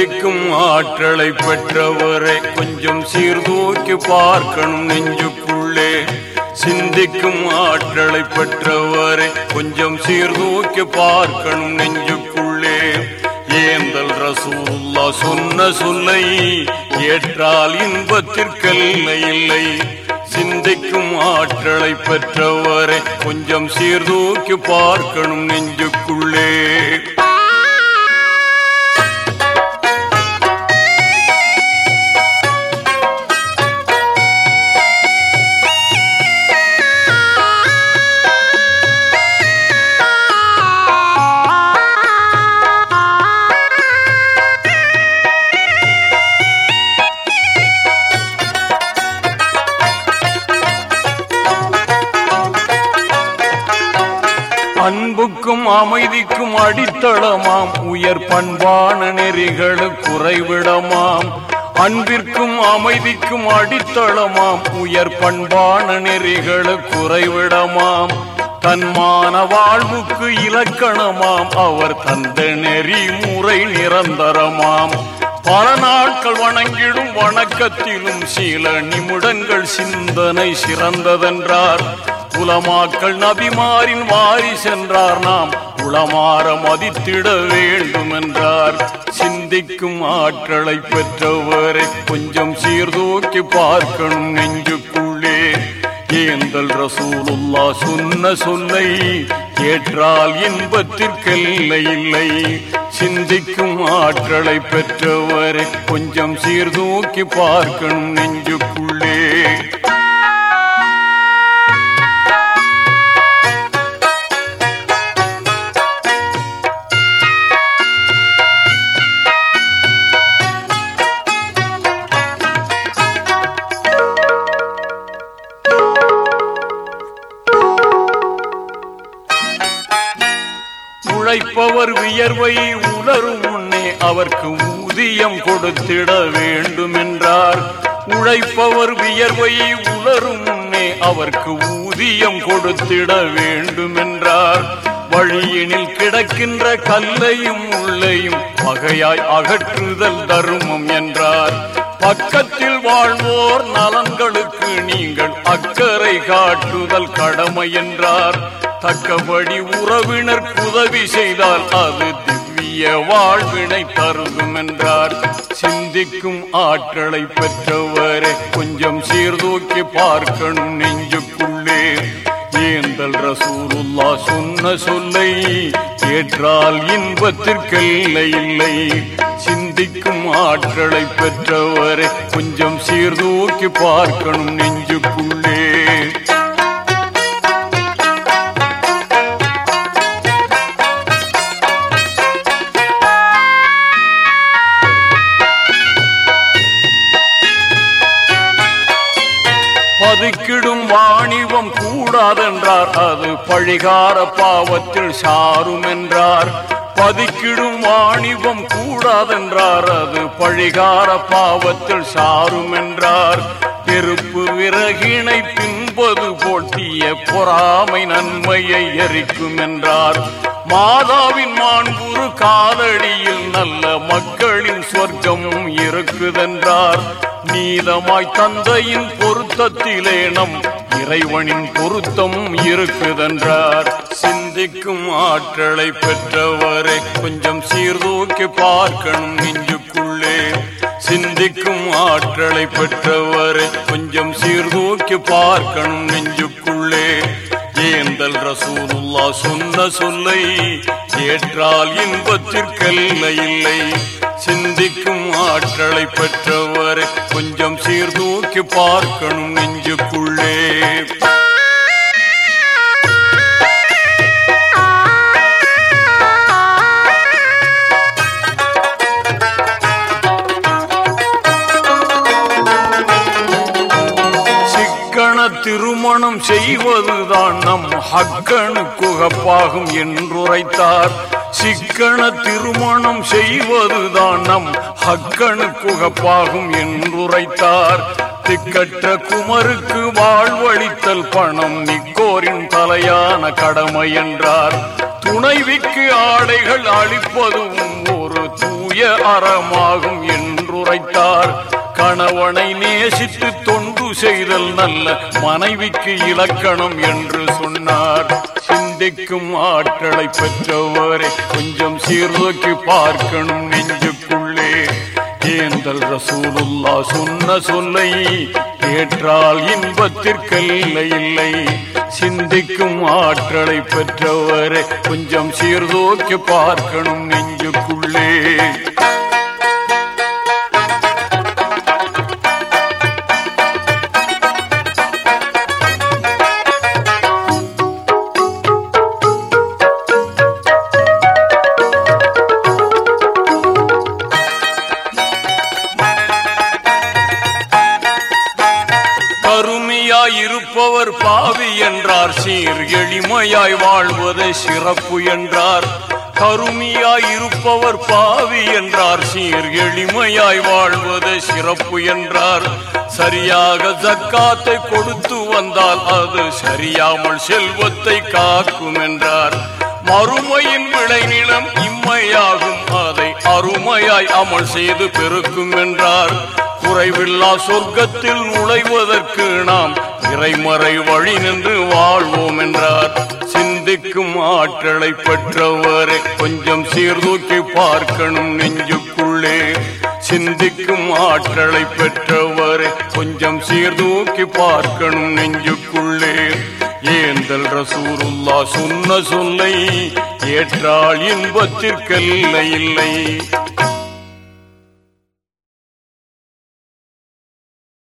சிந்திக்கும் ஆற்றலை பெற்றவரை கொஞ்சம் சீர்தூக்கி பார்க்கணும் நெஞ்சுக்குள்ளே. சிந்திக்கும் ஆற்றலை பெற்றவரை கொஞ்சம் சீர்தூக்கி பார்க்கணும் நெஞ்சுக்குள்ளே. ஏந்தல் ரசூல்லா சொன்ன சொல்லை ஏற்றால் இன்பத்திற்கல்ல இல்லை. சிந்திக்கும் ஆற்றலை பெற்றவரை கொஞ்சம் சீர்தூக்கி பார்க்கணும் நெஞ்சுக்குள்ளே. அமைதிக்கும் அடித்தளமாம். உயர் பண்பான நெறிகளுக்கு குறைவிடமாம். அன்பிற்கும் அமைதிக்கும் அடித்தளமாம். உயர் பண்பான நெறிகளுக்கு குறைவிடமாம். தன்மான வாழ்வுக்கு இலக்கணமாம். அவர் தந்த நெறி முறை நிரந்தரமாம். பல நாட்கள் வணங்கிடும் வணக்கத்திலும் சில நிமிடங்கள் சிந்தனை சிறந்ததென்றார். உலமாக்கள் நபிமாரின் வாரி சென்றார் நாம். உளமாற மதித்திட வேண்டும் என்றார் சிந்திக்கும் ஆற்றலை பெற்றவரை கொஞ்சம் சீர்தூக்கி பார்க்கணும் நெஞ்சுக்குள்ளே. ஏந்தல் ரசூலுல்லா சொன்ன சொல்லை ஏற்றால் இன்பத்திற்கெல்லை இல்லை. சிந்திக்கும் ஆற்றலை பெற்றவரை கொஞ்சம் சீர்தூக்கி பார்க்கணும் நெஞ்சுக்குள்ளே. அவர் வியர்வை உணரும் முன்னே அவர்க்கு ஊதியம் கொடுத்திட வேண்டும் என்றார் உழைப்பவர் வியர்வை உணரும் முன்னே அவர்க்கு ஊதியம் கொடுத்திட வேண்டும் என்றார் வழியினில் கிடக்கின்ற கல்லையும் உள்ளையும் பகையாய் அகற்றுதல் தருமம் என்றார். பக்கத்தில் வாழ்வோர் நலன்களுக்கு நீங்கள் அக்கறை காட்டுதல் கடமை என்றார். தக்கபடி உறவினர் உதவி செய்தால் அது திவ்ய வாழ்வினை தருகும் என்றார். சிந்திக்கும் ஆற்றலை பெற்றவரை கொஞ்சம் சீர்தூக்கி பார்க்கணும் நெஞ்சுக்குள்ளே. ஏந்தல் ரசூலுல்லா சொன்ன சொல்லை ஏற்றால் இன்பத்திற்கில்லை இல்லை. சிந்திக்கும் ஆற்றலை பெற்றவரை கொஞ்சம் சீர்தூக்கி பார்க்கணும் நெஞ்சுக்குள்ளே. தெய்வம் கூடாதென்றார். அது பழிகார பாவத்தில் சாரும் என்றார். பதுக்கிடும் வாணிபம் கூடாதென்றார். அது பழிகார பாவத்தில் சாரும் என்றார். நெருப்பு விறகினை பின்பது போட்டிய பொறாமை நன்மையை எரிக்கும் என்றார். மாதாவின் மாண்புரு காலடியில் நல்ல மக்களின் சொர்க்கம் இருக்குதென்றார். நீதமாய் தந்தையின் பொருத்தத்திலே நம் இறைவனின் பொருத்தம் இருக்குதென்றார். சிந்திக்கும் ஆற்றலை பெற்றவரை கொஞ்சம் சீர்தூக்கி பார்க்கணும் நெஞ்சுக்குள்ளே. சிந்திக்கும் ஆற்றலை பெற்றவரை கொஞ்சம் சீர்தூக்கி பார்க்கணும் நெஞ்சுக்குள்ளே. ஏந்தல் ரசூலுல்லா சொன்ன சொல்லை ஏற்றால் இன்பத்திற்கல்ல இல்லை. சிந்திக்கும் ஆற்றலை பெற்றவரை கொஞ்சம் சீர்தூக்கி பார்க்கணும் நெஞ்சுக்குள்ளே. திருமணம் செய்வதுதான் நம் ஹக்கனு குகப்பாகும் என்றுரைத்தார். சிக்கன திருமணம் செய்வதுதான் நம் ஹக்கனு குகப்பாகும் என்றுரைத்தார். திக்கற்ற குமருக்கு வாழ்வழித்தல் பணம் நிக்கோரின் தலையான கடமை என்றார். துணைவிக்கு ஆடைகள் அளிப்பதும் ஒரு தூய அறமாகும் என்றுரைத்தார். கணவனை நேசித்து செய்தல் நல்ல மனைவிக்கு இலக்கணம் என்று சொன்னார். சிந்திக்கும் ஆற்றலை பெற்றவரை கொஞ்சம் சீர்தூக்கி பார்க்கணும் நெஞ்சுக்குள்ளே. ஏந்தல் ரசூலுல்லா சொன்ன சொல்லை ஏற்றால் இன்பத்திற்கல்ல இல்லை. சிந்திக்கும் ஆற்றலை பெற்றவரை கொஞ்சம் சீர்தூக்கி பார்க்கணும் நெஞ்சுக்குள்ளே. உண்மையாய் வாழ்வது சிறப்பு என்றார். கருமையாய் இருப்பவர் பாவி என்றார். சீர் எளிமையாய் வாழ்வது சிறப்பு என்றார். சரியாக ஜக்காத்தை கொடுத்து வந்தால் அது சரியாமல் செல்வத்தை காக்கும் என்றார். மறுமையின் விளைநிலம் இம்மையாகும். அதை அருமையாய் அமல் செய்து பெருக்கும் என்றார். குறைவில்லா சொர்க்கத்தில் நுழைவதற்கு நாம் இறைமறை வழி நின்று வாழ்வோம் என்றார். சிந்திக்கும் ஆற்றலை பெற்றவரை கொஞ்சம் சீர்தூக்கி பார்க்கணும் நெஞ்சுக்குள்ளே. சிந்திக்கும் ஆற்றலை பெற்றவரை கொஞ்சம் சீர்தூக்கி பார்க்கணும் நெஞ்சுக்குள்ளே. ஏந்தல் ரசூருல்லா சொன்ன சொல்லை ஏற்றால் இன்பத்திற்கல்ல இல்லை.